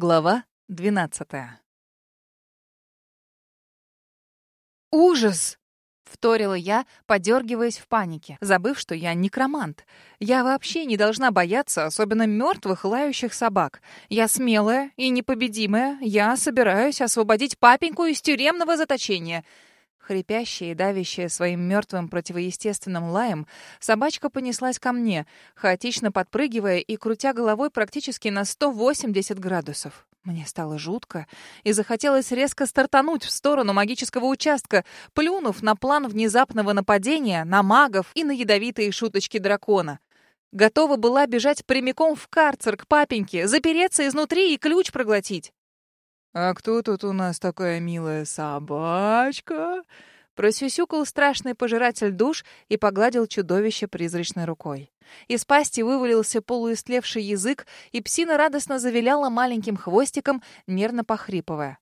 Глава двенадцатая. «Ужас!» — вторила я, подергиваясь в панике, забыв, что я некромант. Я вообще не должна бояться, особенно мертвых лающих собак. Я смелая и непобедимая. Я собираюсь освободить папеньку из тюремного заточения — Хрипящая и давящая своим мертвым противоестественным лаем, собачка понеслась ко мне, хаотично подпрыгивая и крутя головой практически на 180 градусов. Мне стало жутко, и захотелось резко стартануть в сторону магического участка, плюнув на план внезапного нападения, на магов и на ядовитые шуточки дракона. Готова была бежать прямиком в карцер к папеньке, запереться изнутри и ключ проглотить. «А кто тут у нас такая милая собачка?» Просюсюкал страшный пожиратель душ и погладил чудовище призрачной рукой. Из пасти вывалился полуистлевший язык, и псина радостно завиляла маленьким хвостиком, нервно похрипывая.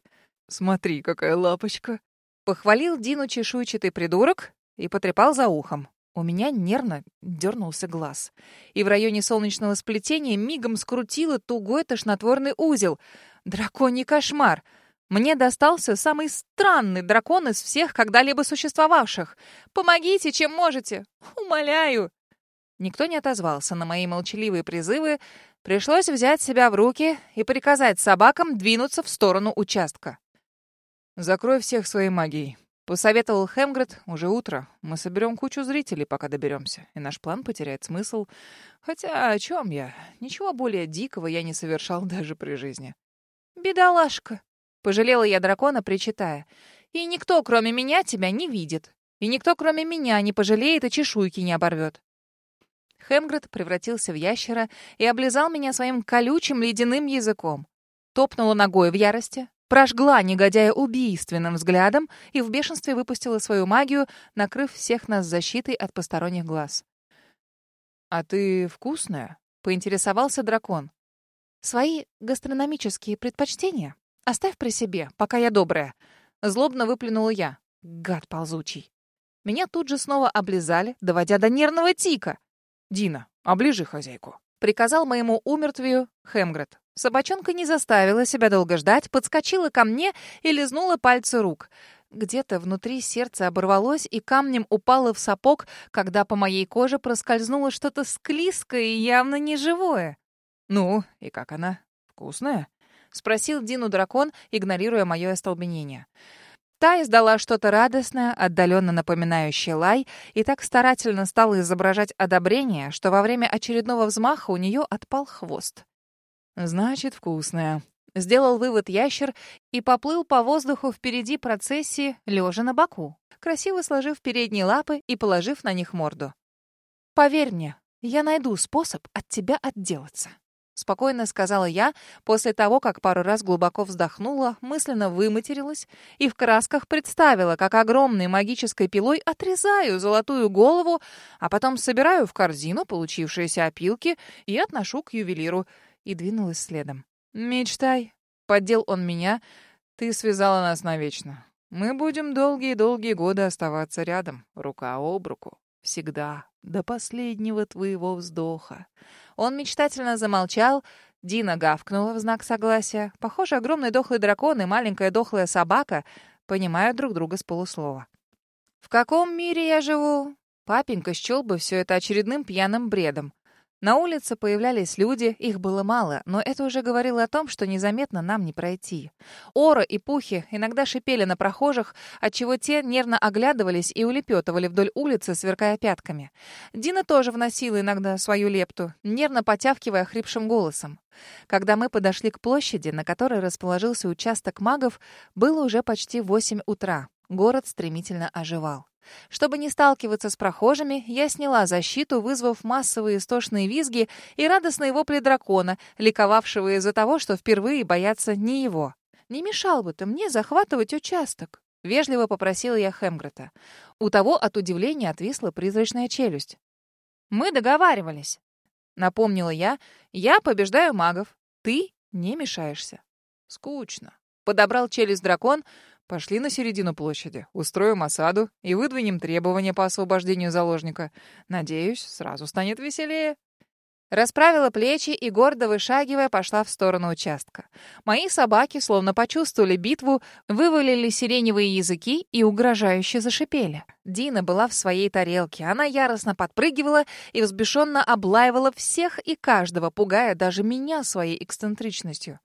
«Смотри, какая лапочка!» Похвалил Дину чешуйчатый придурок и потрепал за ухом. У меня нервно дернулся глаз. И в районе солнечного сплетения мигом скрутило тугой тошнотворный узел. Драконий кошмар! Мне достался самый странный дракон из всех когда-либо существовавших. Помогите, чем можете! Умоляю!» Никто не отозвался на мои молчаливые призывы. Пришлось взять себя в руки и приказать собакам двинуться в сторону участка. «Закрой всех своей магией», — посоветовал Хемгред. «Уже утро. Мы соберем кучу зрителей, пока доберемся, и наш план потеряет смысл. Хотя о чем я? Ничего более дикого я не совершал даже при жизни». «Бедолашка!» — пожалела я дракона, причитая. «И никто, кроме меня, тебя не видит. И никто, кроме меня, не пожалеет и чешуйки не оборвет». Хемгред превратился в ящера и облизал меня своим колючим ледяным языком. Топнула ногой в ярости, прожгла негодяя убийственным взглядом и в бешенстве выпустила свою магию, накрыв всех нас защитой от посторонних глаз. «А ты вкусная?» — поинтересовался дракон. Свои гастрономические предпочтения оставь при себе, пока я добрая. Злобно выплюнула я. Гад ползучий. Меня тут же снова облизали, доводя до нервного тика. «Дина, оближи хозяйку», — приказал моему умертвию Хемгред. Собачонка не заставила себя долго ждать, подскочила ко мне и лизнула пальцы рук. Где-то внутри сердце оборвалось и камнем упало в сапог, когда по моей коже проскользнуло что-то склизкое и явно неживое. «Ну, и как она? Вкусная?» — спросил Дину дракон, игнорируя мое остолбенение. Та издала что-то радостное, отдаленно напоминающее лай, и так старательно стала изображать одобрение, что во время очередного взмаха у нее отпал хвост. «Значит, вкусная», — сделал вывод ящер и поплыл по воздуху впереди процессии, лежа на боку, красиво сложив передние лапы и положив на них морду. «Поверь мне, я найду способ от тебя отделаться». Спокойно сказала я, после того, как пару раз глубоко вздохнула, мысленно выматерилась и в красках представила, как огромной магической пилой отрезаю золотую голову, а потом собираю в корзину получившиеся опилки и отношу к ювелиру, и двинулась следом. «Мечтай», — поддел он меня, — «ты связала нас навечно. Мы будем долгие-долгие годы оставаться рядом, рука об руку, всегда, до последнего твоего вздоха». Он мечтательно замолчал. Дина гавкнула в знак согласия. Похоже, огромный дохлый дракон и маленькая дохлая собака понимают друг друга с полуслова. «В каком мире я живу?» Папенька счел бы все это очередным пьяным бредом. На улице появлялись люди, их было мало, но это уже говорило о том, что незаметно нам не пройти. Ора и Пухи иногда шипели на прохожих, отчего те нервно оглядывались и улепетывали вдоль улицы, сверкая пятками. Дина тоже вносила иногда свою лепту, нервно потявкивая хрипшим голосом. Когда мы подошли к площади, на которой расположился участок магов, было уже почти восемь утра. Город стремительно оживал. Чтобы не сталкиваться с прохожими, я сняла защиту, вызвав массовые истошные визги и радостные вопли дракона, ликовавшего из-за того, что впервые боятся не его. «Не мешал бы ты мне захватывать участок», — вежливо попросила я Хемгрета. У того от удивления отвисла призрачная челюсть. «Мы договаривались», — напомнила я. «Я побеждаю магов. Ты не мешаешься». «Скучно», — подобрал челюсть дракон, — Пошли на середину площади, устроим осаду и выдвинем требования по освобождению заложника. Надеюсь, сразу станет веселее. Расправила плечи и, гордо вышагивая, пошла в сторону участка. Мои собаки, словно почувствовали битву, вывалили сиреневые языки и угрожающе зашипели. Дина была в своей тарелке. Она яростно подпрыгивала и взбешенно облаивала всех и каждого, пугая даже меня своей эксцентричностью.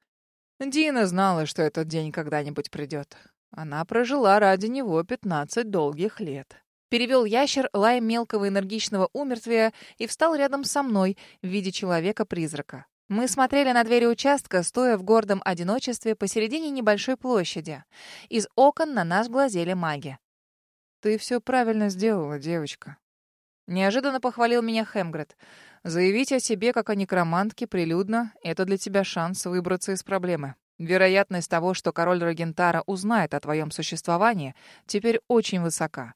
Дина знала, что этот день когда-нибудь придет. Она прожила ради него пятнадцать долгих лет. Перевел ящер лай мелкого энергичного умертвия и встал рядом со мной в виде человека-призрака. Мы смотрели на двери участка, стоя в гордом одиночестве посередине небольшой площади. Из окон на нас глазели маги. «Ты все правильно сделала, девочка». Неожиданно похвалил меня Хемгред. «Заявить о себе как о некромантке прилюдно — это для тебя шанс выбраться из проблемы. Вероятность того, что король Рогентара узнает о твоем существовании, теперь очень высока.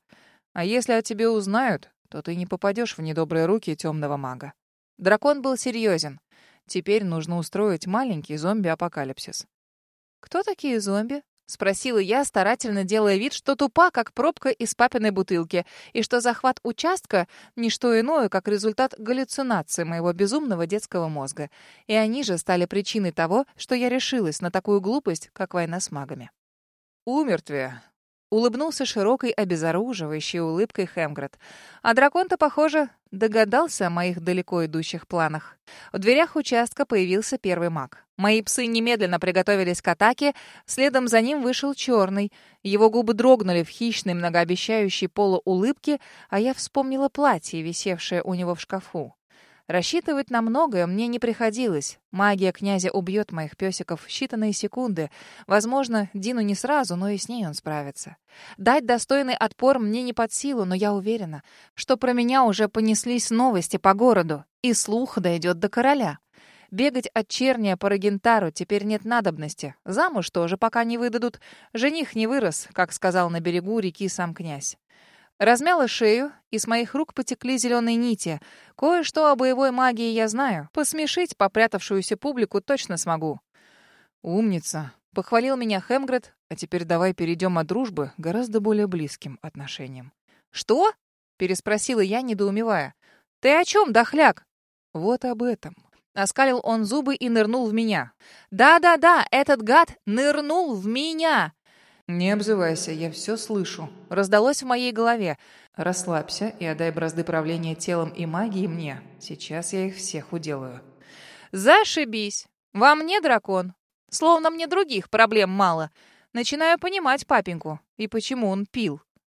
А если о тебе узнают, то ты не попадешь в недобрые руки темного мага. Дракон был серьезен. Теперь нужно устроить маленький зомби-апокалипсис. «Кто такие зомби?» — спросила я, старательно делая вид, что тупа, как пробка из папиной бутылки, и что захват участка — не что иное, как результат галлюцинации моего безумного детского мозга. И они же стали причиной того, что я решилась на такую глупость, как война с магами. «Умертвие Улыбнулся широкой, обезоруживающей улыбкой Хемгред. А дракон-то, похоже, догадался о моих далеко идущих планах. В дверях участка появился первый маг. Мои псы немедленно приготовились к атаке, следом за ним вышел черный. Его губы дрогнули в хищной, многообещающей полуулыбке, а я вспомнила платье, висевшее у него в шкафу. Рассчитывать на многое мне не приходилось. Магия князя убьет моих песиков в считанные секунды. Возможно, Дину не сразу, но и с ней он справится. Дать достойный отпор мне не под силу, но я уверена, что про меня уже понеслись новости по городу, и слух дойдет до короля. Бегать от черния по Рогентару теперь нет надобности. Замуж тоже пока не выдадут. Жених не вырос, как сказал на берегу реки сам князь. Размяла шею, и с моих рук потекли зеленые нити. Кое-что о боевой магии я знаю. Посмешить попрятавшуюся публику точно смогу. «Умница!» — похвалил меня Хемгред. «А теперь давай перейдем от дружбы к гораздо более близким отношениям». «Что?» — переспросила я, недоумевая. «Ты о чем, дохляк?» «Вот об этом». Оскалил он зубы и нырнул в меня. «Да-да-да, этот гад нырнул в меня!» «Не обзывайся, я все слышу», — раздалось в моей голове. «Расслабься и отдай бразды правления телом и магией мне. Сейчас я их всех уделаю». «Зашибись! Во мне дракон. Словно мне других проблем мало. Начинаю понимать папеньку и почему он пил».